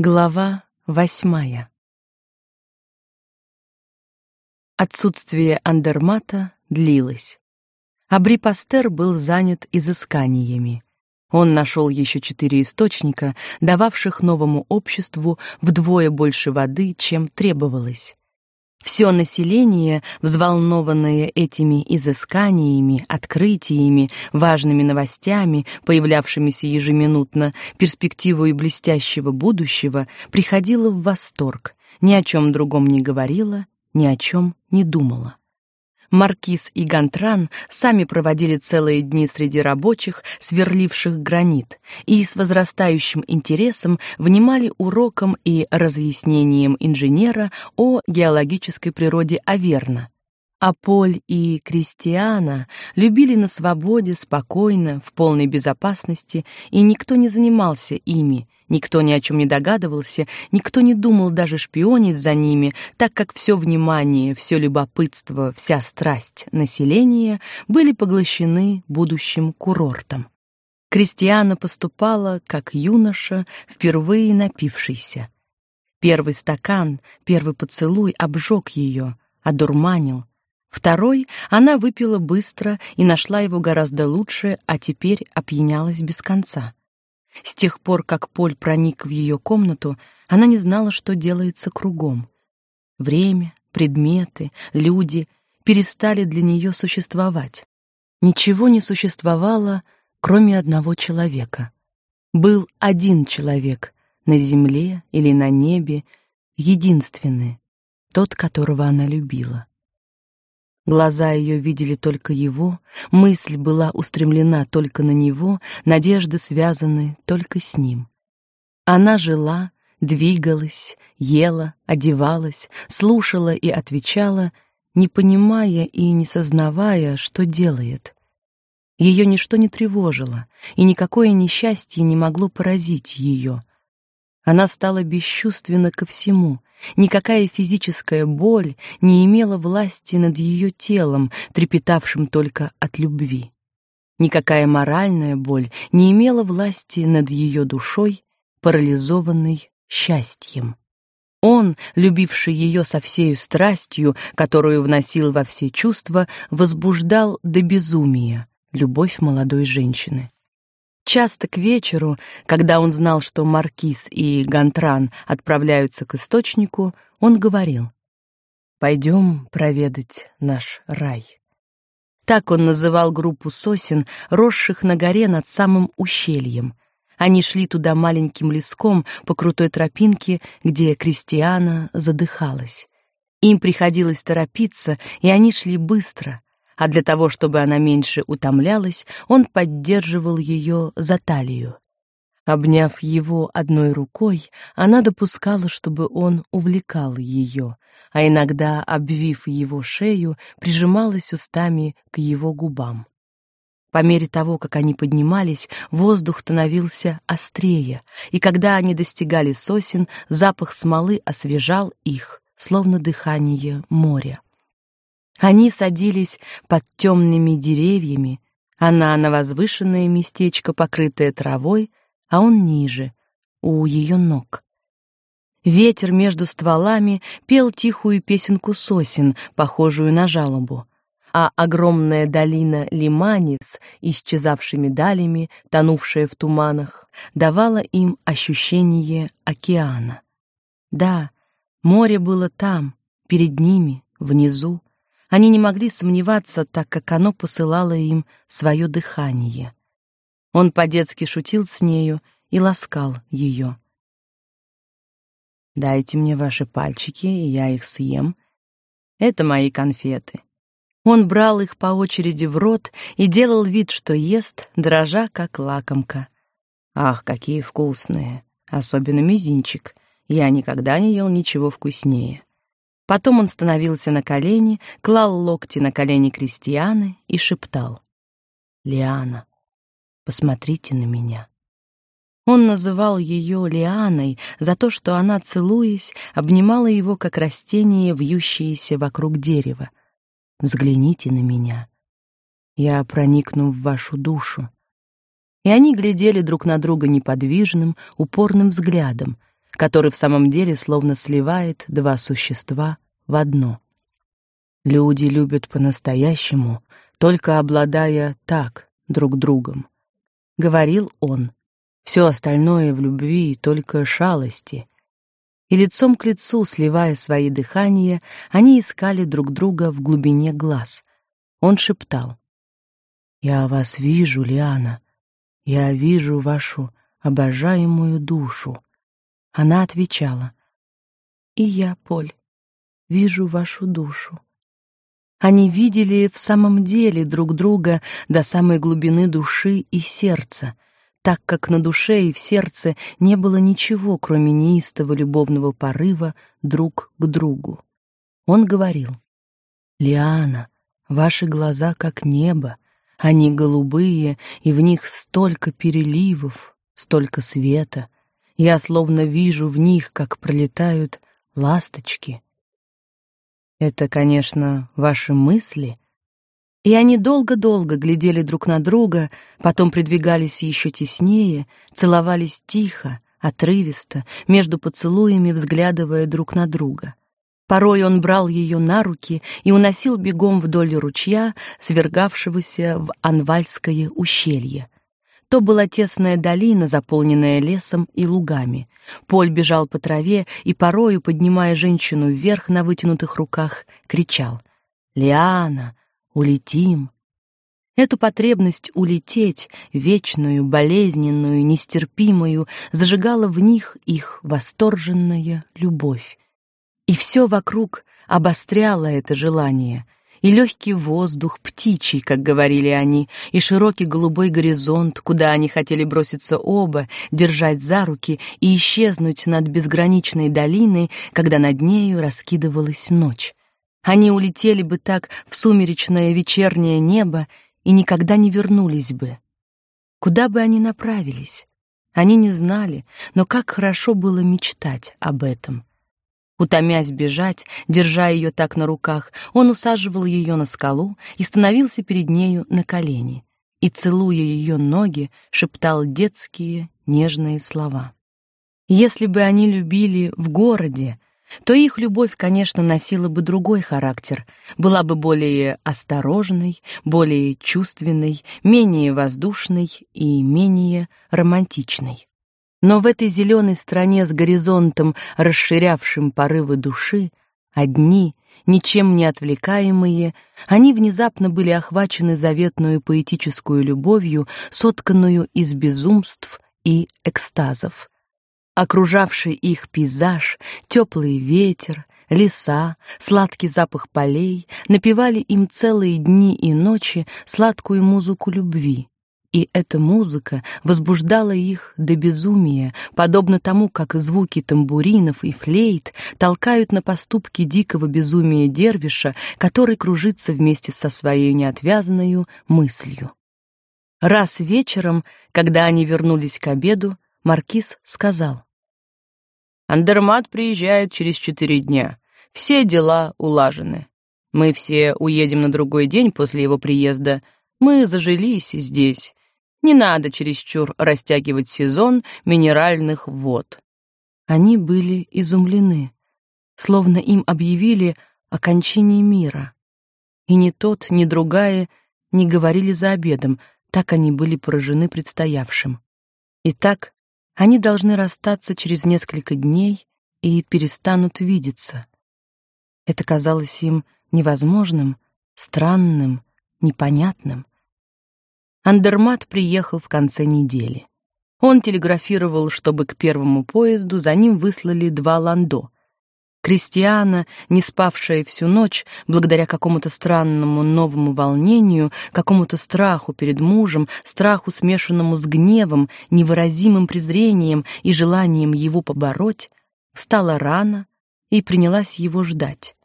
Глава восьмая. Отсутствие Андермата длилось. Абри Пастер был занят изысканиями. Он нашел еще четыре источника, дававших новому обществу вдвое больше воды, чем требовалось. Все население, взволнованное этими изысканиями, открытиями, важными новостями, появлявшимися ежеминутно, перспективой блестящего будущего, приходило в восторг, ни о чем другом не говорило, ни о чем не думало. Маркиз и Гантран сами проводили целые дни среди рабочих, сверливших гранит, и с возрастающим интересом внимали урокам и разъяснениям инженера о геологической природе Аверна. А Поль и Кристиана любили на свободе, спокойно, в полной безопасности, и никто не занимался ими, Никто ни о чем не догадывался, никто не думал даже шпионить за ними, так как все внимание, все любопытство, вся страсть населения были поглощены будущим курортом. Кристиана поступала как юноша, впервые напившийся. Первый стакан, первый поцелуй обжег ее, одурманил. Второй она выпила быстро и нашла его гораздо лучше, а теперь опьянялась без конца. С тех пор, как Поль проник в ее комнату, она не знала, что делается кругом. Время, предметы, люди перестали для нее существовать. Ничего не существовало, кроме одного человека. Был один человек на земле или на небе, единственный, тот, которого она любила. Глаза ее видели только его, мысль была устремлена только на него, надежды связаны только с ним. Она жила, двигалась, ела, одевалась, слушала и отвечала, не понимая и не сознавая, что делает. Ее ничто не тревожило, и никакое несчастье не могло поразить ее. Она стала бесчувственна ко всему. Никакая физическая боль не имела власти над ее телом, трепетавшим только от любви. Никакая моральная боль не имела власти над ее душой, парализованной счастьем. Он, любивший ее со всей страстью, которую вносил во все чувства, возбуждал до безумия любовь молодой женщины. Часто к вечеру, когда он знал, что маркиз и Гантран отправляются к источнику, он говорил: «Пойдем проведать наш рай". Так он называл группу сосен, росших на горе над самым ущельем. Они шли туда маленьким леском по крутой тропинке, где Кристиана задыхалась. Им приходилось торопиться, и они шли быстро, а для того, чтобы она меньше утомлялась, он поддерживал ее за талию. Обняв его одной рукой, она допускала, чтобы он увлекал ее, а иногда, обвив его шею, прижималась устами к его губам. По мере того, как они поднимались, воздух становился острее, и когда они достигали сосен, запах смолы освежал их, словно дыхание моря. Они садились под темными деревьями, она на возвышенное местечко, покрытое травой, а он ниже, у ее ног. Ветер между стволами пел тихую песенку сосен, похожую на жалобу, а огромная долина Лиманец, исчезавшими далями, тонувшая в туманах, давала им ощущение океана. Да, море было там, перед ними, внизу, они не могли сомневаться, так как оно посылало им свое дыхание. Он по-детски шутил с нею и ласкал ее. «Дайте мне ваши пальчики, и я их съем. Это мои конфеты». Он брал их по очереди в рот и делал вид, что ест, дрожа как лакомка. Ах, какие вкусные, особенно мизинчик. Я никогда не ел ничего вкуснее. Потом он становился на колени, клал локти на колени Кристианы и шептал: "Лиана, посмотрите на меня". Он называл ее Лианой за то, что она, целуясь, обнимала его как растение, вьющееся вокруг дерева. Взгляните на меня. Я проникну в вашу душу. И они глядели друг на друга неподвижным, упорным взглядом, который в самом деле словно сливает два существа в одно. Люди любят по-настоящему, только обладая так друг другом, говорил он. Все остальное в любви только шалости. И лицом к лицу, сливая свои дыхания, они искали друг друга в глубине глаз. Он шептал: "Я вас вижу, Лиана. Я вижу вашу обожаемую душу". Она отвечала: "И я, Поль, вижу вашу душу". Они видели в самом деле друг друга до самой глубины души и сердца, так как на душе и в сердце не было ничего, кроме неистового любовного порыва друг к другу. Он говорил: "Лиана, ваши глаза как небо, они голубые, и в них столько переливов, столько света. Я словно вижу в них, как пролетают ласточки. Это, конечно, ваши мысли. И они долго-долго глядели друг на друга, потом придвигались еще теснее, целовались тихо, отрывисто, между поцелуями взглядывая друг на друга. Порой он брал ее на руки и уносил бегом вдоль ручья, свергавшегося в Анвальское ущелье. То была тесная долина, заполненная лесом и лугами. Поль бежал по траве и порою, поднимая женщину вверх на вытянутых руках, кричал: "Лиана, улетим!" Эту потребность улететь, вечную, болезненную, нестерпимую, зажигала в них их восторженная любовь. И все вокруг обостряло это желание — и легкий воздух, птичий, как говорили они, и широкий голубой горизонт, куда они хотели броситься оба, держать за руки и исчезнуть над безграничной долиной, когда над нею раскидывалась ночь. Они улетели бы так в сумеречное вечернее небо и никогда не вернулись бы. Куда бы они направились? Они не знали, но как хорошо было мечтать об этом. Утомясь бежать, держа ее так на руках, он усаживал ее на скалу и становился перед нею на колени и, целуя ее ноги, шептал детские нежные слова. Если бы они любили в городе, то их любовь, конечно, носила бы другой характер, была бы более осторожной, более чувственной, менее воздушной и менее романтичной. Но в этой зеленой стране с горизонтом, расширявшим порывы души, одни, ничем не отвлекаемые, они внезапно были охвачены заветную поэтическую любовью, сотканную из безумств и экстазов. Окружавший их пейзаж, теплый ветер, леса, сладкий запах полей напевали им целые дни и ночи сладкую музыку любви и эта музыка возбуждала их до безумия, подобно тому, как звуки тамбуринов и флейт толкают на поступки дикого безумия дервиша, который кружится вместе со своей неотвязанной мыслью. Раз вечером, когда они вернулись к обеду, маркиз сказал: Андермат приезжает через четыре дня. Все дела улажены. Мы все уедем на другой день после его приезда. Мы зажились здесь. Не надо чересчур растягивать сезон минеральных вод. Они были изумлены, словно им объявили о кончине мира. И ни тот, ни другая не говорили за обедом, так они были поражены предстоявшим. Итак, они должны расстаться через несколько дней и перестанут видеться. Это казалось им невозможным, странным, непонятным. Андермат приехал в конце недели. Он телеграфировал, чтобы к первому поезду за ним выслали два ландо. Кристиана, не спавшая всю ночь, благодаря какому-то странному новому волнению, какому-то страху перед мужем, страху смешанному с гневом, невыразимым презрением и желанием его побороть, встала рано и принялась его ждать.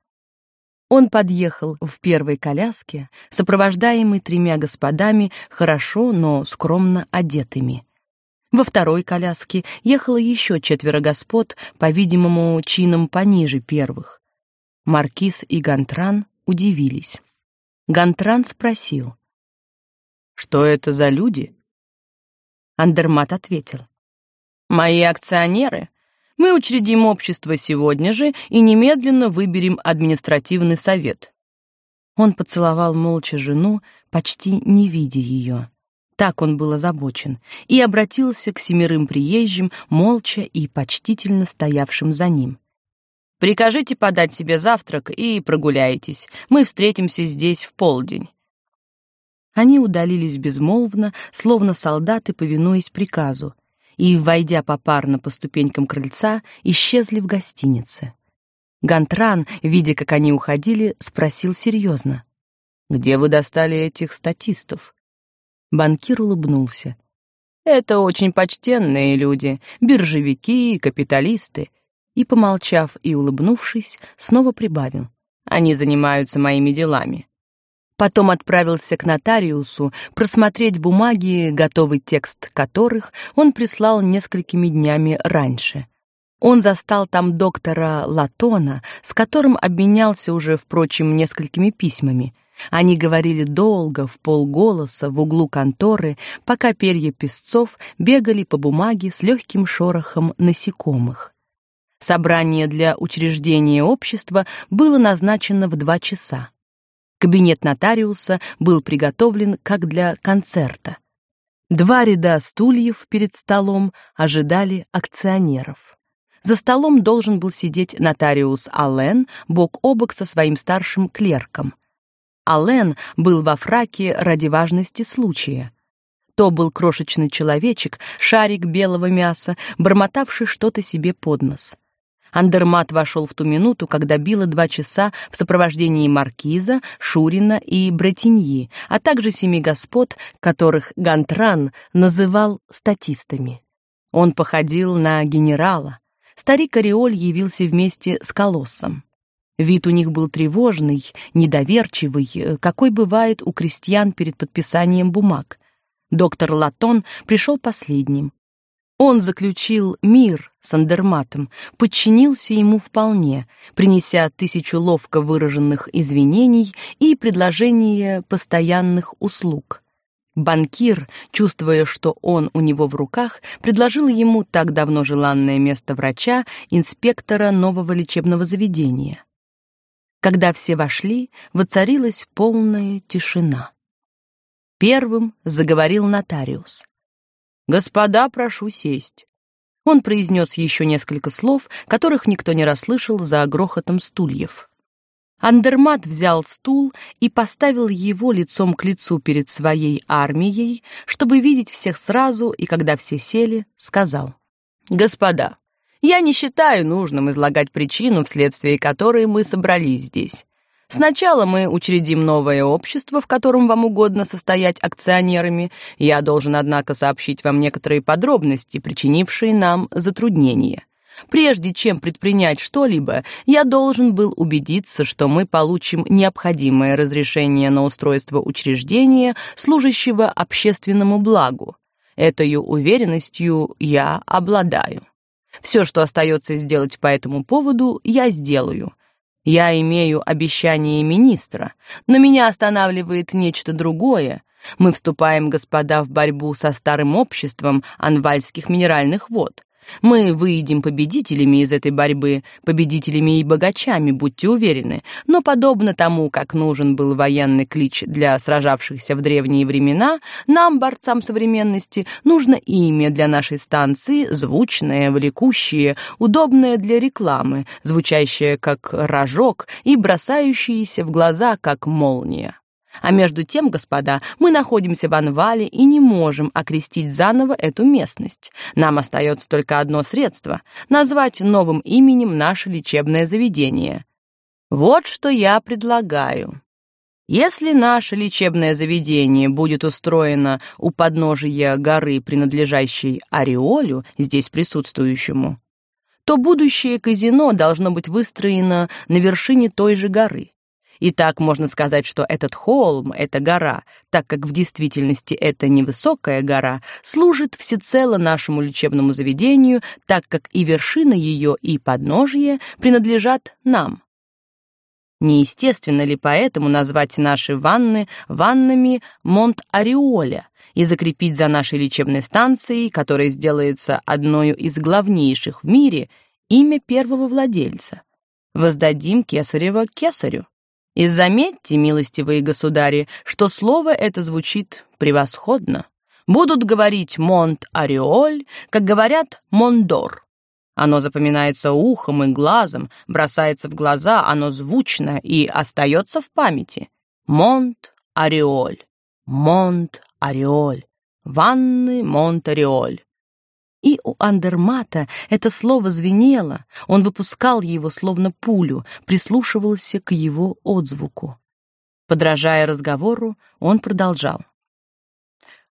Он подъехал в первой коляске, сопровождаемый тремя господами, хорошо, но скромно одетыми. Во второй коляске ехало еще четверо господ, по-видимому, чином пониже первых. Маркиз и Гантран удивились. Гантран спросил: "Что это за люди?" Андермат ответил: "Мои акционеры. Мы учредим общество сегодня же и немедленно выберем административный совет. Он поцеловал молча жену, почти не видя ее. Так он был озабочен, и обратился к семерым приезжим, молча и почтительно стоявшим за ним. Прикажите подать себе завтрак и прогуляйтесь. Мы встретимся здесь в полдень. Они удалились безмолвно, словно солдаты, повинуясь приказу, и, войдя попарно по ступенькам крыльца, исчезли в гостинице. Гантран, видя, как они уходили, спросил серьезно: "Где вы достали этих статистов?" Банкир улыбнулся. Это очень почтенные люди, биржевики, капиталисты и, помолчав и улыбнувшись, снова прибавил. Они занимаются моими делами. Потом отправился к нотариусу просмотреть бумаги, готовый текст которых он прислал несколькими днями раньше. Он застал там доктора Латона, с которым обменялся уже, впрочем, несколькими письмами. Они говорили долго, в полголоса, в углу конторы, пока перья песцов бегали по бумаге с легким шорохом насекомых. Собрание для учреждения общества было назначено в два часа. Кабинет нотариуса был приготовлен как для концерта. Два ряда стульев перед столом ожидали акционеров. За столом должен был сидеть нотариус Аллен бок о бок со своим старшим клерком. Аллен был во фраке ради важности случая. То был крошечный человечек, шарик белого мяса, бормотавший что-то себе под нос. Андермат вошел в ту минуту, когда било два часа в сопровождении маркиза, Шурина и Бретиньи, а также семи господ, которых Гантран называл статистами. Он походил на генерала. Старик Ореоль явился вместе с колоссом. Вид у них был тревожный, недоверчивый, какой бывает у крестьян перед подписанием бумаг. Доктор Латон пришел последним. Он заключил мир с Андерматом, подчинился ему вполне, принеся тысячу ловко выраженных извинений и предложение постоянных услуг. Банкир, чувствуя, что он у него в руках, предложил ему так давно желанное место врача, инспектора нового лечебного заведения. Когда все вошли, воцарилась полная тишина. Первым заговорил нотариус. Господа, прошу сесть. Он произнес еще несколько слов, которых никто не расслышал за грохотом стульев. Андермат взял стул и поставил его лицом к лицу перед своей армией, чтобы видеть всех сразу, и когда все сели, сказал: "Господа, я не считаю нужным излагать причину, вследствие которой мы собрались здесь. Сначала мы учредим новое общество, в котором вам угодно состоять акционерами. Я должен, однако, сообщить вам некоторые подробности, причинившие нам затруднения. Прежде чем предпринять что-либо, я должен был убедиться, что мы получим необходимое разрешение на устройство учреждения, служащего общественному благу. Этой уверенностью я обладаю. Все, что остается сделать по этому поводу, я сделаю. Я имею обещание министра, но меня останавливает нечто другое. Мы вступаем, господа, в борьбу со старым обществом анвальских минеральных вод. Мы выйдем победителями из этой борьбы, победителями и богачами, будьте уверены. Но подобно тому, как нужен был военный клич для сражавшихся в древние времена, нам, борцам современности, нужно имя для нашей станции, звучное, влекущее, удобное для рекламы, звучащее как рожок и бросающееся в глаза как молния. А между тем, господа, мы находимся в Анвале и не можем окрестить заново эту местность. Нам остается только одно средство — назвать новым именем наше лечебное заведение. Вот что я предлагаю. Если наше лечебное заведение будет устроено у подножия горы, принадлежащей Ореолю, здесь присутствующему, то будущее казино должно быть выстроено на вершине той же горы. И так можно сказать, что этот холм, эта гора, так как в действительности это невысокая гора, служит всецело нашему лечебному заведению, так как и вершина ее, и подножье принадлежат нам. Неестественно ли поэтому назвать наши ванны ваннами Монт-Ореоля и закрепить за нашей лечебной станцией, которая сделается одной из главнейших в мире, имя первого владельца. Воздадим кесарево кесарю. И заметьте, милостивые государи, что слово это звучит превосходно. Будут говорить Монт-Ореоль, как говорят Мондор. Оно запоминается ухом и глазом, бросается в глаза, оно звучно и остается в памяти. Монт-Ореоль, Монт-Ореоль, Ванны Монт-Ореоль. И у Андермата это слово звенело, он выпускал его словно пулю, прислушивался к его отзвуку. Подражая разговору, он продолжал.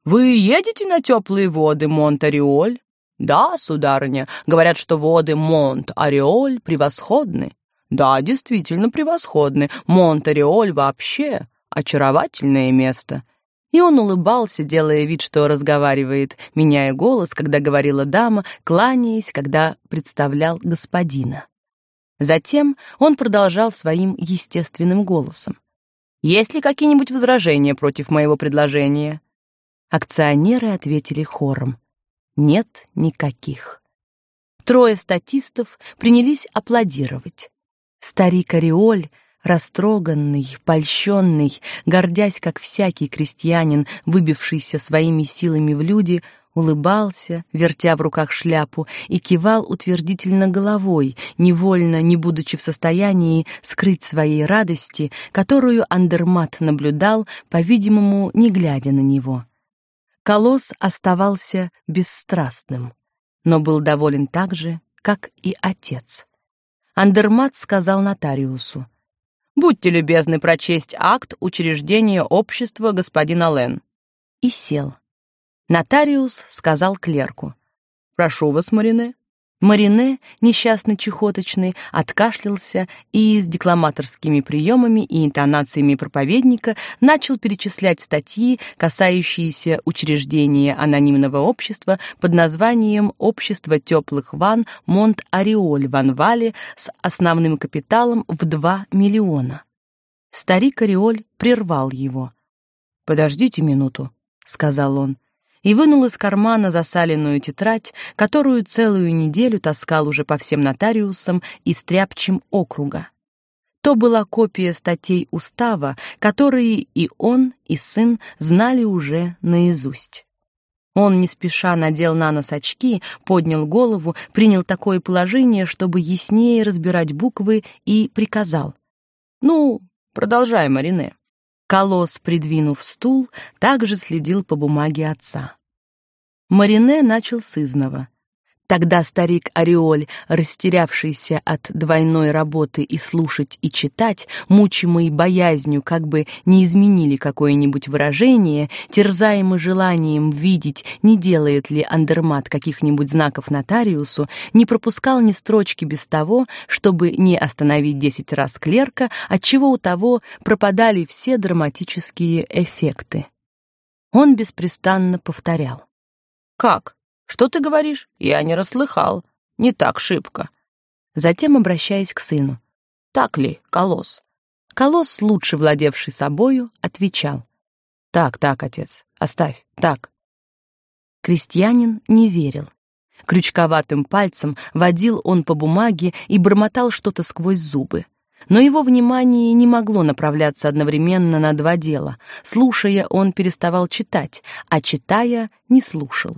«Вы едете на теплые воды Монт-Ореоль?» «Да, сударыня, говорят, что воды Монт-Ореоль превосходны». «Да, действительно превосходны. Монт-Ореоль вообще очаровательное место. И он улыбался, делая вид, что разговаривает, меняя голос, когда говорила дама, кланяясь, когда представлял господина. Затем он продолжал своим естественным голосом. «Есть ли какие-нибудь возражения против моего предложения?» Акционеры ответили хором. «Нет никаких». Трое статистов принялись аплодировать. Старик Ореоль Растроганный, польщенный, гордясь, как всякий крестьянин, выбившийся своими силами в люди, улыбался, вертя в руках шляпу, и кивал утвердительно головой, невольно, не будучи в состоянии скрыть своей радости, которую Андермат наблюдал, по-видимому, не глядя на него. Колосс оставался бесстрастным, но был доволен так же, как и отец. Андермат сказал нотариусу: Будьте любезны прочесть акт учреждения общества господина Лен. И сел. Нотариус сказал клерку: "Прошу вас, Марине". Марине, несчастный чехоточный, откашлялся и с декламаторскими приемами и интонациями проповедника начал перечислять статьи, касающиеся учреждения анонимного общества под названием «Общество теплых ванн Монт-Ореоль Ванвале» с основным капиталом в 2 миллиона. Старик Ореоль прервал его. «Подождите минуту», — сказал он и вынул из кармана засаленную тетрадь, которую целую неделю таскал уже по всем нотариусам и стряпчим округа. То была копия статей устава, которые и он, и сын знали уже наизусть. Он не спеша надел на нос очки, поднял голову, принял такое положение, чтобы яснее разбирать буквы, и приказал: "Ну, продолжай, Марине". Колосс, придвинув стул, также следил по бумаге отца. Марине начал с изного. Тогда старик Ореоль, растерявшийся от двойной работы и слушать, и читать, мучимый боязнью, как бы не изменили какое-нибудь выражение, терзаемый желанием видеть, не делает ли Андермат каких-нибудь знаков нотариусу, не пропускал ни строчки без того, чтобы не остановить десять раз клерка, отчего у того пропадали все драматические эффекты. Он беспрестанно повторял. «Как?» Что ты говоришь? Я не расслыхал. Не так шибко. Затем обращаясь к сыну. Так ли, Колосс? Колосс, лучше владевший собою, отвечал: "Так, так, отец. Оставь. Так". Крестьянин не верил. Крючковатым пальцем водил он по бумаге и бормотал что-то сквозь зубы. Но его внимание не могло направляться одновременно на два дела. Слушая, он переставал читать, а читая, не слушал.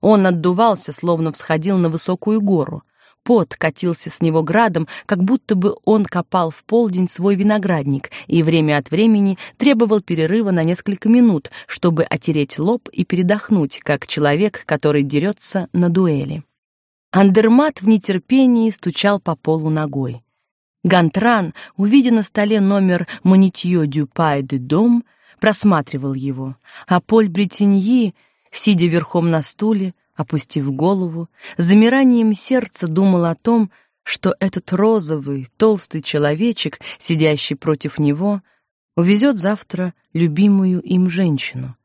Он отдувался, словно всходил на высокую гору. Пот катился с него градом, как будто бы он копал в полдень свой виноградник и время от времени требовал перерыва на несколько минут, чтобы отереть лоб и передохнуть, как человек, который дерется на дуэли. Андермат в нетерпении стучал по полу ногой. Гантран, увидя на столе номер «Монитье дю пай де дом», просматривал его, а Поль Бретеньи сидя верхом на стуле, опустив голову, замиранием сердца думал о том, что этот розовый, толстый человечек, сидящий против него, увезет завтра любимую им женщину,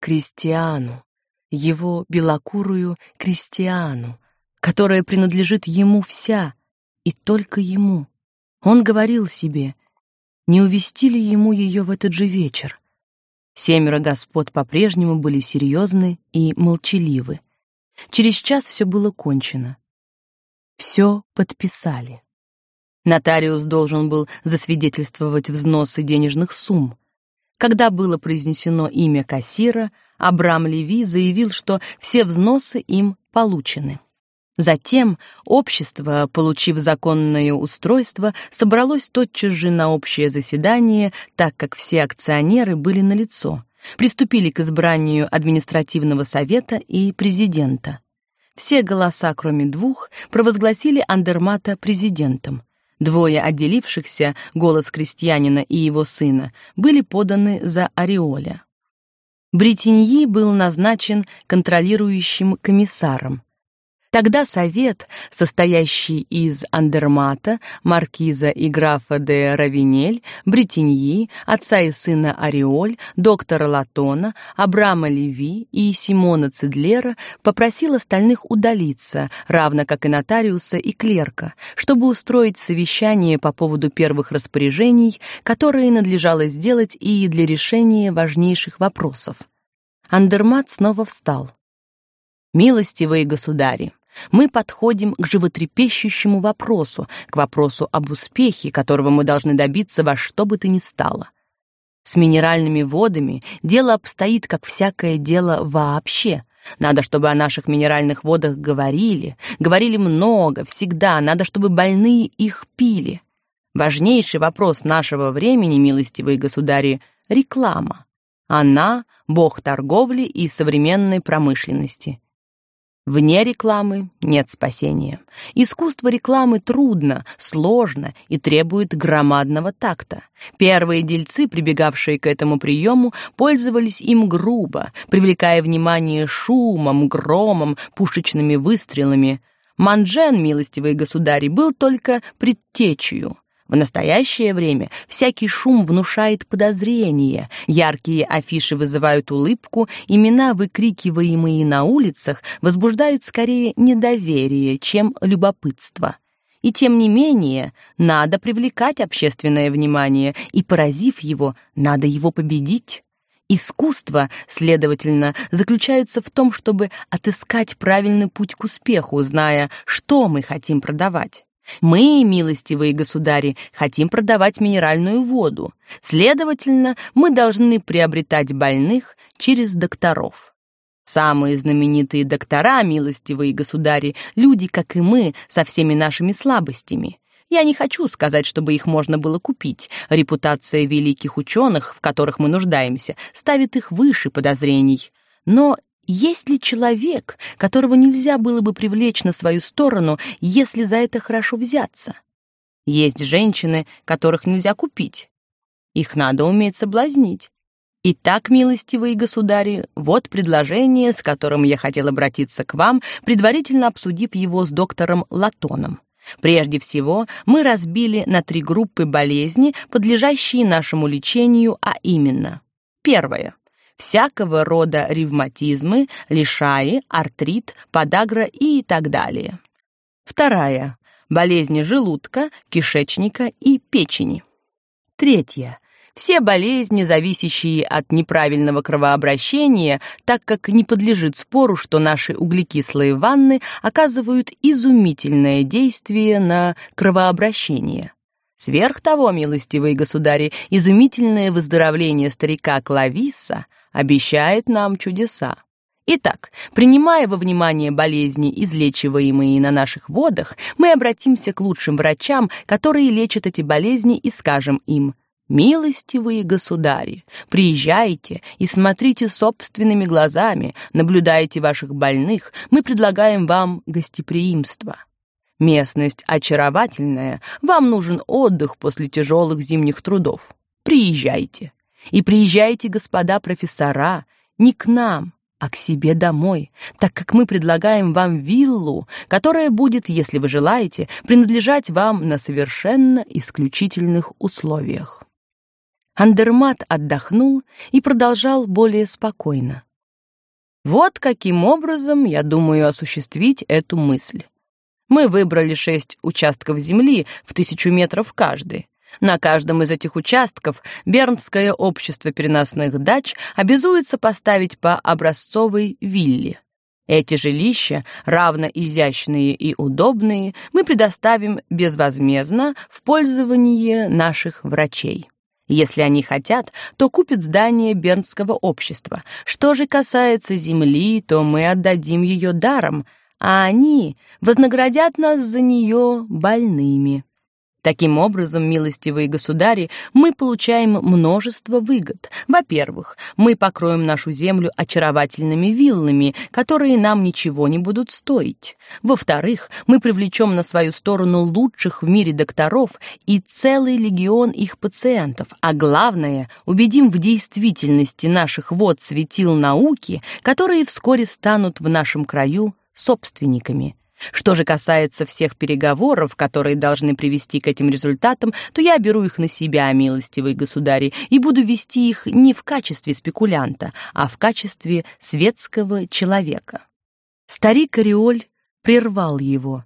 Кристиану, его белокурую Кристиану, которая принадлежит ему вся и только ему. Он говорил себе, не увести ли ему ее в этот же вечер, Семеро господ по-прежнему были серьезны и молчаливы. Через час все было кончено. Все подписали. Нотариус должен был засвидетельствовать взносы денежных сумм. Когда было произнесено имя кассира, Абрам Леви заявил, что все взносы им получены. Затем общество, получив законное устройство, собралось тотчас же на общее заседание, так как все акционеры были налицо. Приступили к избранию административного совета и президента. Все голоса, кроме двух, провозгласили Андермата президентом. Двое отделившихся, голос крестьянина и его сына, были поданы за Ореоля. Бретеньи был назначен контролирующим комиссаром. Тогда совет, состоящий из Андермата, маркиза и графа де Равинель, Бретеньи, отца и сына Ореоль, доктора Латона, Абрама Леви и Симона Цидлера, попросил остальных удалиться, равно как и нотариуса и клерка, чтобы устроить совещание по поводу первых распоряжений, которые надлежало сделать и для решения важнейших вопросов. Андермат снова встал. «Милостивые государи!» Мы подходим к животрепещущему вопросу, к вопросу об успехе, которого мы должны добиться во что бы то ни стало. С минеральными водами дело обстоит, как всякое дело вообще. Надо, чтобы о наших минеральных водах говорили, говорили много, всегда, надо, чтобы больные их пили. Важнейший вопрос нашего времени, милостивые государи, реклама. Она — бог торговли и современной промышленности. Вне рекламы нет спасения. Искусство рекламы трудно, сложно и требует громадного такта. Первые дельцы, прибегавшие к этому приему, пользовались им грубо, привлекая внимание шумом, громом, пушечными выстрелами. Манжен, милостивые государи, был только предтечью. В настоящее время всякий шум внушает подозрение, яркие афиши вызывают улыбку, имена, выкрикиваемые на улицах, возбуждают скорее недоверие, чем любопытство. И тем не менее, надо привлекать общественное внимание, и, поразив его, надо его победить. Искусство, следовательно, заключается в том, чтобы отыскать правильный путь к успеху, зная, что мы хотим продавать. Мы, милостивые государи, хотим продавать минеральную воду. Следовательно, мы должны приобретать больных через докторов. Самые знаменитые доктора, милостивые государи, люди, как и мы, со всеми нашими слабостями. Я не хочу сказать, чтобы их можно было купить. Репутация великих ученых, в которых мы нуждаемся, ставит их выше подозрений. Но есть ли человек, которого нельзя было бы привлечь на свою сторону, если за это хорошо взяться? Есть женщины, которых нельзя купить. Их надо уметь соблазнить. Итак, милостивые государи, вот предложение, с которым я хотел обратиться к вам, предварительно обсудив его с доктором Латоном. Прежде всего, мы разбили на три группы болезни, подлежащие нашему лечению, а именно: первое всякого рода ревматизмы, лишаи, артрит, подагра и так далее. Вторая болезни желудка, кишечника и печени. Третья все болезни, зависящие от неправильного кровообращения, так как не подлежит спору, что наши углекислые ванны оказывают изумительное действие на кровообращение. Сверх того, милостивые государи, изумительное выздоровление старика Клависа — обещает нам чудеса. Итак, принимая во внимание болезни, излечиваемые на наших водах, мы обратимся к лучшим врачам, которые лечат эти болезни, и скажем им «Милостивые государи, приезжайте и смотрите собственными глазами, наблюдайте ваших больных, мы предлагаем вам гостеприимство». Местность очаровательная, вам нужен отдых после тяжелых зимних трудов. Приезжайте. И приезжайте, господа профессора, не к нам, а к себе домой, так как мы предлагаем вам виллу, которая будет, если вы желаете, принадлежать вам на совершенно исключительных условиях. Андермат отдохнул и продолжал более спокойно. Вот каким образом я думаю осуществить эту мысль. Мы выбрали шесть участков земли в тысячу метров каждый. На каждом из этих участков Бернское общество переносных дач обязуется поставить по образцовой вилле. Эти жилища, равно изящные и удобные, мы предоставим безвозмездно в пользование наших врачей. Если они хотят, то купят здание Бернского общества. Что же касается земли, то мы отдадим ее даром, а они вознаградят нас за нее больными. Таким образом, милостивые государи, мы получаем множество выгод. Во-первых, мы покроем нашу землю очаровательными виллами, которые нам ничего не будут стоить. Во-вторых, мы привлечем на свою сторону лучших в мире докторов и целый легион их пациентов. А главное, убедим в действительности наших вод светил науки, которые вскоре станут в нашем краю собственниками. Что же касается всех переговоров, которые должны привести к этим результатам, то я беру их на себя, милостивый государи, и буду вести их не в качестве спекулянта, а в качестве светского человека. Старик Ореоль прервал его,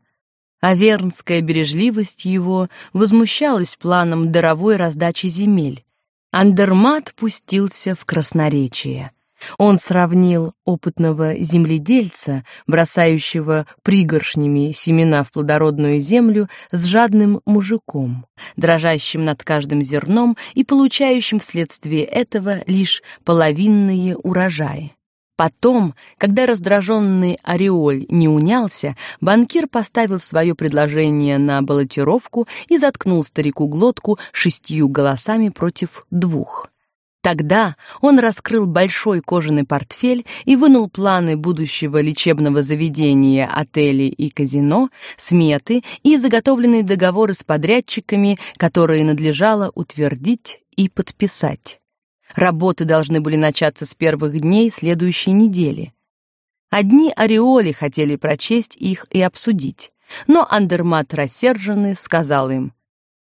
а вернская бережливость его возмущалась планом даровой раздачи земель. Андермат пустился в красноречие. Он сравнил опытного земледельца, бросающего пригоршнями семена в плодородную землю, с жадным мужиком, дрожащим над каждым зерном и получающим вследствие этого лишь половинные урожаи. Потом, когда раздраженный Ореоль не унялся, банкир поставил свое предложение на баллотировку и заткнул старику глотку шестью голосами против двух. Тогда он раскрыл большой кожаный портфель и вынул планы будущего лечебного заведения, отелей и казино, сметы и заготовленные договоры с подрядчиками, которые надлежало утвердить и подписать. Работы должны были начаться с первых дней следующей недели. Одни ореоли хотели прочесть их и обсудить, но Андермат рассерженный сказал им: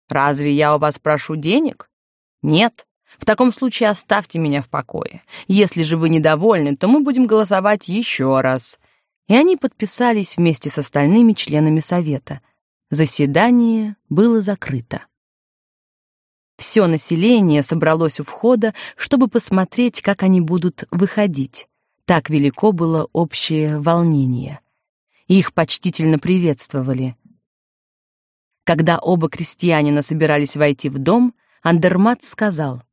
"Разве я у вас прошу денег? Нет. В таком случае оставьте меня в покое. Если же вы недовольны, то мы будем голосовать еще раз. И они подписались вместе с остальными членами совета. Заседание было закрыто. Все население собралось у входа, чтобы посмотреть, как они будут выходить. Так велико было общее волнение. Их почтительно приветствовали. Когда оба крестьянина собирались войти в дом, Андермат сказал: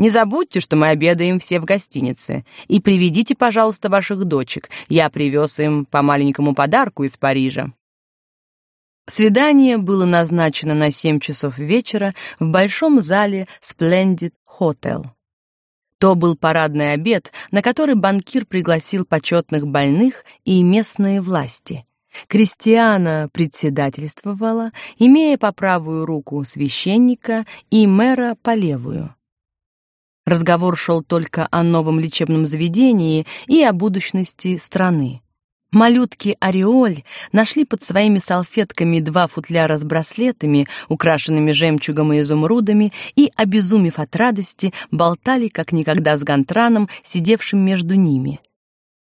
не забудьте, что мы обедаем все в гостинице. И приведите, пожалуйста, ваших дочек. Я привез им по маленькому подарку из Парижа. Свидание было назначено на семь часов вечера в большом зале Splendid Hotel. То был парадный обед, на который банкир пригласил почетных больных и местные власти. Кристиана председательствовала, имея по правую руку священника и мэра по левую. Разговор шел только о новом лечебном заведении и о будущности страны. Малютки Ореоль нашли под своими салфетками два футляра с браслетами, украшенными жемчугом и изумрудами, и, обезумев от радости, болтали как никогда с Гантраном, сидевшим между ними.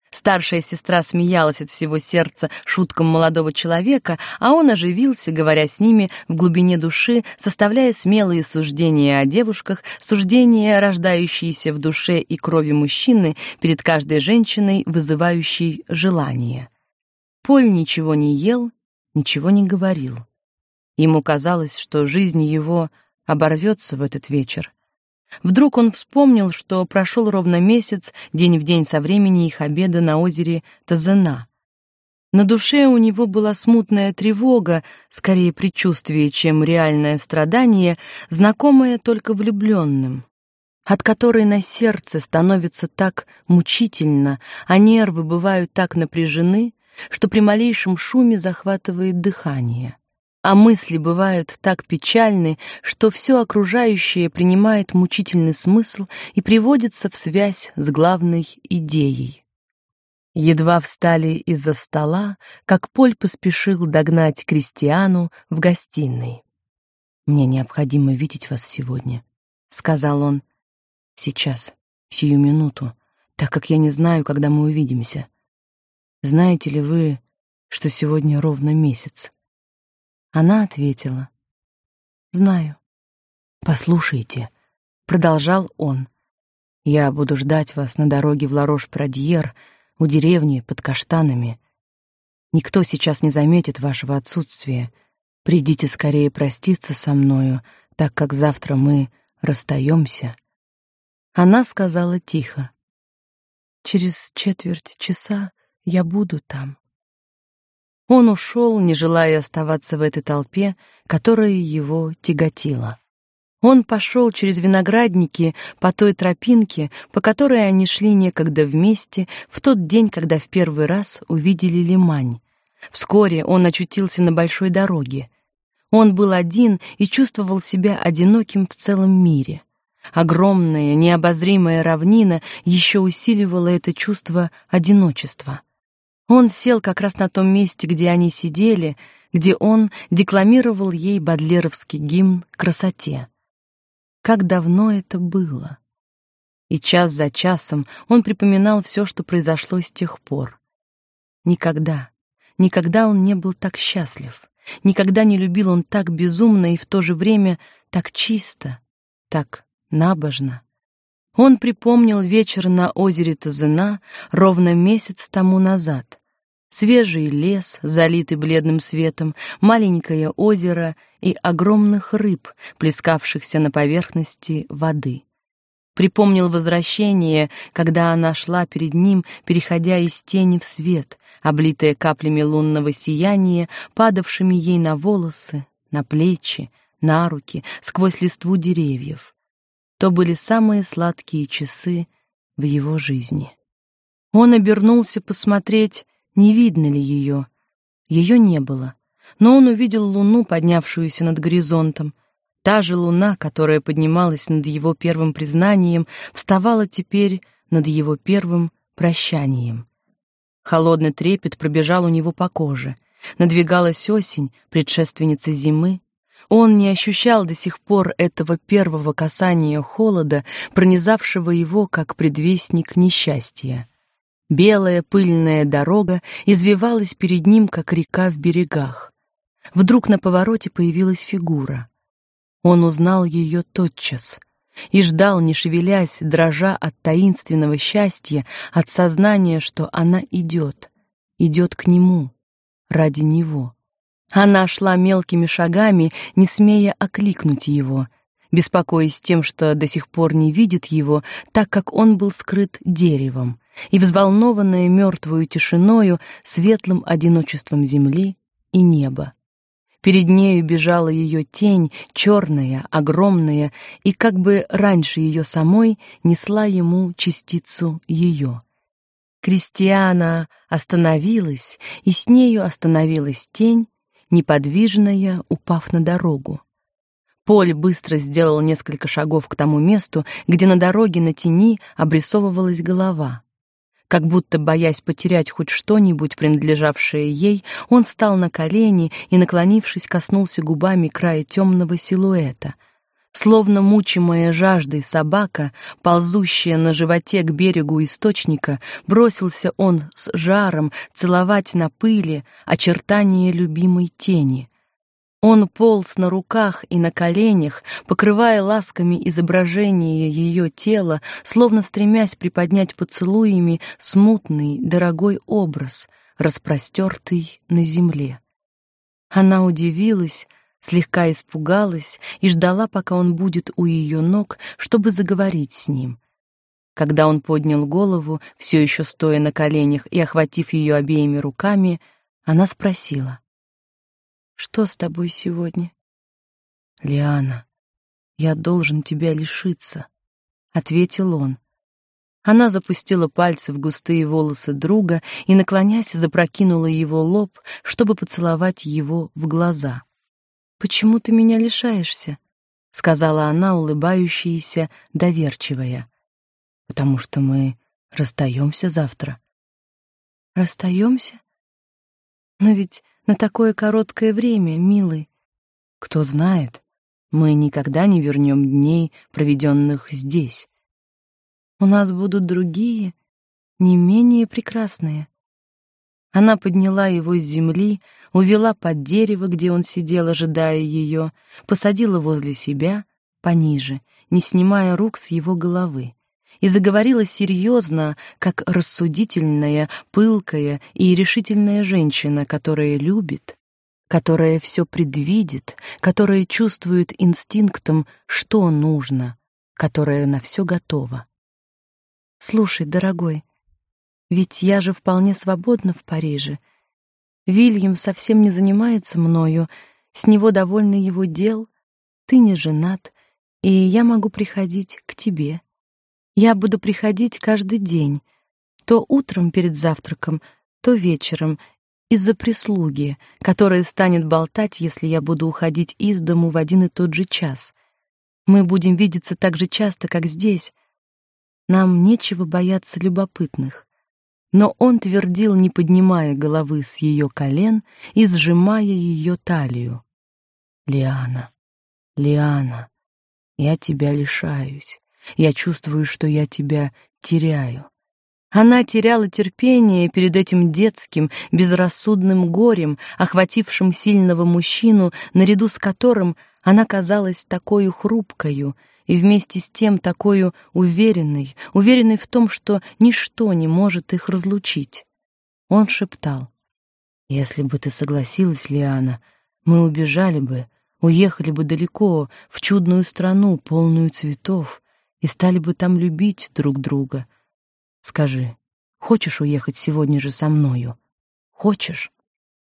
Старшая сестра смеялась от всего сердца шуткам молодого человека, а он оживился, говоря с ними в глубине души, составляя смелые суждения о девушках, суждения, рождающиеся в душе и крови мужчины перед каждой женщиной, вызывающей желание. Поль ничего не ел, ничего не говорил. Ему казалось, что жизнь его оборвется в этот вечер. Вдруг он вспомнил, что прошел ровно месяц, день в день со времени их обеда на озере Тазена. На душе у него была смутная тревога, скорее предчувствие, чем реальное страдание, знакомое только влюбленным, от которой на сердце становится так мучительно, а нервы бывают так напряжены, что при малейшем шуме захватывает дыхание а мысли бывают так печальны, что все окружающее принимает мучительный смысл и приводится в связь с главной идеей. Едва встали из-за стола, как Поль поспешил догнать Кристиану в гостиной. «Мне необходимо видеть вас сегодня», — сказал он. «Сейчас, сию минуту, так как я не знаю, когда мы увидимся. Знаете ли вы, что сегодня ровно месяц?» Она ответила: "Знаю". "Послушайте", продолжал он. "Я буду ждать вас на дороге в Ларош-Прадьер. у деревни под каштанами. Никто сейчас не заметит вашего отсутствия. Придите скорее проститься со мною, так как завтра мы расстаемся. Она сказала тихо: Через четверть часа я буду там. Он ушел, не желая оставаться в этой толпе, которая его тяготила. Он пошел через виноградники по той тропинке, по которой они шли некогда вместе в тот день, когда в первый раз увидели Лимань. Вскоре он очутился на большой дороге. Он был один и чувствовал себя одиноким в целом мире. Огромная, необозримая равнина еще усиливала это чувство одиночества. Он сел как раз на том месте, где они сидели, где он декламировал ей бодлеровский гимн красоте. Как давно это было. И час за часом он припоминал все, что произошло с тех пор. Никогда, никогда он не был так счастлив. Никогда не любил он так безумно и в то же время так чисто, так набожно. Он припомнил вечер на озере Тазына ровно месяц тому назад. Свежий лес, залитый бледным светом, маленькое озеро и огромных рыб, плескавшихся на поверхности воды. Припомнил возвращение, когда она шла перед ним, переходя из тени в свет, облитая каплями лунного сияния, падавшими ей на волосы, на плечи, на руки, сквозь листву деревьев то были самые сладкие часы в его жизни. Он обернулся посмотреть, не видно ли ее. Ее не было, но он увидел луну, поднявшуюся над горизонтом. Та же луна, которая поднималась над его первым признанием, вставала теперь над его первым прощанием. Холодный трепет пробежал у него по коже. Надвигалась осень, предшественница зимы, он не ощущал до сих пор этого первого касания холода, пронизавшего его как предвестник несчастья. Белая пыльная дорога извивалась перед ним, как река в берегах. Вдруг на повороте появилась фигура. Он узнал ее тотчас и ждал, не шевелясь, дрожа от таинственного счастья, от сознания, что она идет, идет к нему, ради него. Она шла мелкими шагами, не смея окликнуть его, беспокоясь тем, что до сих пор не видит его, так как он был скрыт деревом, и взволнованная мертвую тишиною, светлым одиночеством земли и неба. Перед нею бежала ее тень, черная, огромная, и как бы раньше ее самой несла ему частицу ее. Кристиана остановилась, и с нею остановилась тень, неподвижная, упав на дорогу. Поль быстро сделал несколько шагов к тому месту, где на дороге на тени обрисовывалась голова. Как будто боясь потерять хоть что-нибудь, принадлежавшее ей, он встал на колени и, наклонившись, коснулся губами края темного силуэта — Словно мучимая жаждой собака, ползущая на животе к берегу источника, бросился он с жаром целовать на пыли очертания любимой тени. Он полз на руках и на коленях, покрывая ласками изображение ее тела, словно стремясь приподнять поцелуями смутный, дорогой образ, распростертый на земле. Она удивилась, слегка испугалась и ждала, пока он будет у ее ног, чтобы заговорить с ним. Когда он поднял голову, все еще стоя на коленях и охватив ее обеими руками, она спросила: "Что с тобой сегодня?" "Лиана, я должен тебя лишиться", ответил он. Она запустила пальцы в густые волосы друга и, наклонясь, запрокинула его лоб, чтобы поцеловать его в глаза. Почему ты меня лишаешься? сказала она, улыбающаяся, доверчивая. Потому что мы расстаемся завтра. Расстаемся? Но ведь на такое короткое время, милый. Кто знает, мы никогда не вернем дней, проведенных здесь. У нас будут другие, не менее прекрасные. Она подняла его с земли, увела под дерево, где он сидел, ожидая ее, посадила возле себя, пониже, не снимая рук с его головы, и заговорила серьезно, как рассудительная, пылкая и решительная женщина, которая любит, которая все предвидит, которая чувствует инстинктом, что нужно, которая на все готова. Слушай, дорогой, ведь я же вполне свободна в Париже. Вильям совсем не занимается мною, с него довольны его дел, ты не женат, и я могу приходить к тебе. Я буду приходить каждый день, то утром перед завтраком, то вечером, из-за прислуги, которая станет болтать, если я буду уходить из дому в один и тот же час. Мы будем видеться так же часто, как здесь. Нам нечего бояться любопытных. Но он твердил, не поднимая головы с ее колен и сжимая ее талию. Лиана, Лиана, я тебя лишаюсь. Я чувствую, что я тебя теряю. Она теряла терпение перед этим детским, безрассудным горем, охватившим сильного мужчину, наряду с которым она казалась такой хрупкою и вместе с тем такой уверенной, уверенной в том, что ничто не может их разлучить. Он шептал: "Если бы ты согласилась, Лиана, мы убежали бы, уехали бы далеко, в чудную страну, полную цветов, и стали бы там любить друг друга. Скажи, хочешь уехать сегодня же со мною? Хочешь?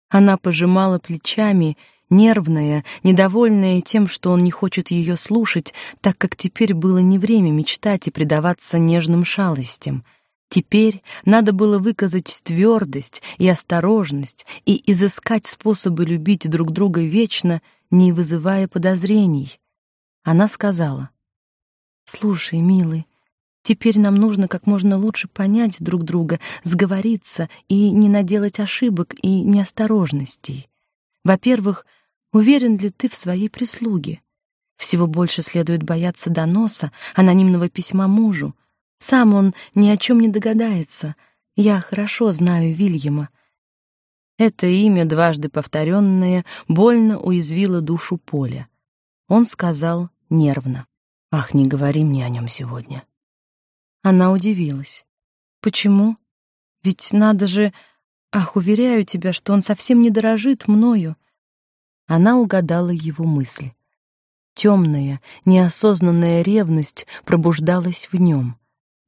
Она пожимала плечами, нервная, недовольная тем, что он не хочет ее слушать, так как теперь было не время мечтать и предаваться нежным шалостям. Теперь надо было выказать твердость и осторожность и изыскать способы любить друг друга вечно, не вызывая подозрений. Она сказала: "Слушай, милый, Теперь нам нужно как можно лучше понять друг друга, сговориться и не наделать ошибок и неосторожностей. Во-первых, уверен ли ты в своей прислуге? Всего больше следует бояться доноса, анонимного письма мужу. Сам он ни о чем не догадается. Я хорошо знаю Вильяма. Это имя, дважды повторенное, больно уязвило душу Поля. Он сказал нервно: "Ах, не говори мне о нем сегодня. Она удивилась. Почему? Ведь надо же, ах, уверяю тебя, что он совсем не дорожит мною. Она угадала его мысль. Темная, неосознанная ревность пробуждалась в нем.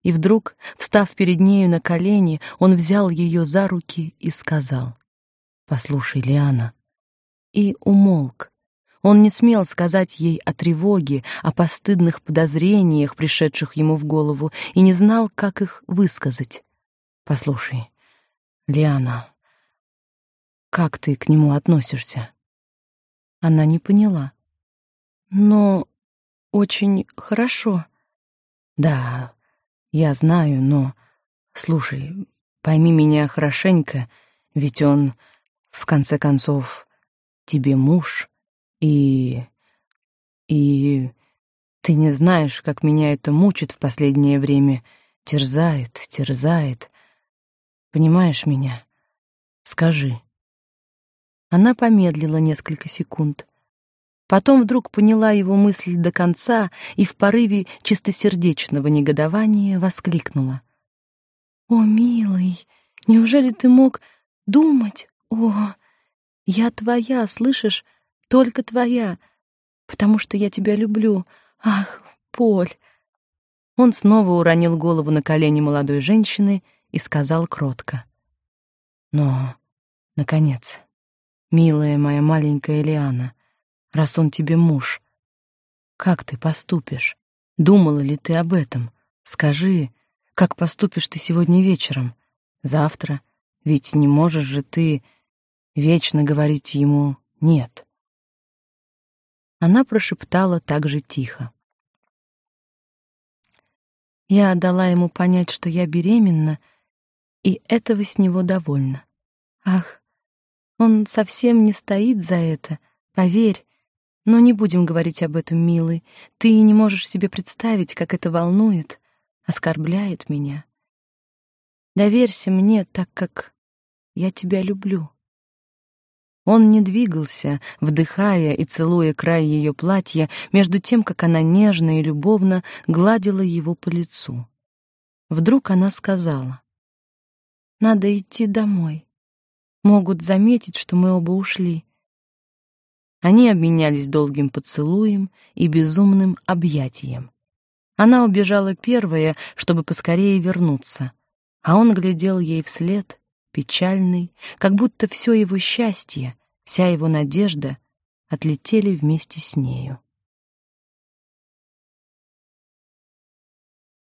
И вдруг, встав перед нею на колени, он взял ее за руки и сказал: "Послушай, Лиана". И умолк, он не смел сказать ей о тревоге, о постыдных подозрениях, пришедших ему в голову, и не знал, как их высказать. Послушай, Лиана, как ты к нему относишься? Она не поняла. Но очень хорошо. Да, я знаю, но слушай, пойми меня хорошенько, ведь он в конце концов тебе муж. И... и... Ты не знаешь, как меня это мучит в последнее время. Терзает, терзает. Понимаешь меня? Скажи. Она помедлила несколько секунд. Потом вдруг поняла его мысль до конца и в порыве чистосердечного негодования воскликнула. «О, милый, неужели ты мог думать? О, я твоя, слышишь? только твоя, потому что я тебя люблю. Ах, Поль. Он снова уронил голову на колени молодой женщины и сказал кротко: "Но, наконец, милая моя маленькая Лиана, раз он тебе муж, как ты поступишь? Думала ли ты об этом? Скажи, как поступишь ты сегодня вечером? Завтра? Ведь не можешь же ты вечно говорить ему нет. Она прошептала так же тихо. Я дала ему понять, что я беременна, и этого с него довольна. Ах, он совсем не стоит за это, поверь. Но не будем говорить об этом, милый. Ты не можешь себе представить, как это волнует, оскорбляет меня. Доверься мне, так как я тебя люблю. Он не двигался, вдыхая и целуя край ее платья, между тем, как она нежно и любовно гладила его по лицу. Вдруг она сказала: "Надо идти домой. Могут заметить, что мы оба ушли". Они обменялись долгим поцелуем и безумным объятием. Она убежала первая, чтобы поскорее вернуться, а он глядел ей вслед, печальный, как будто все его счастье, вся его надежда отлетели вместе с нею.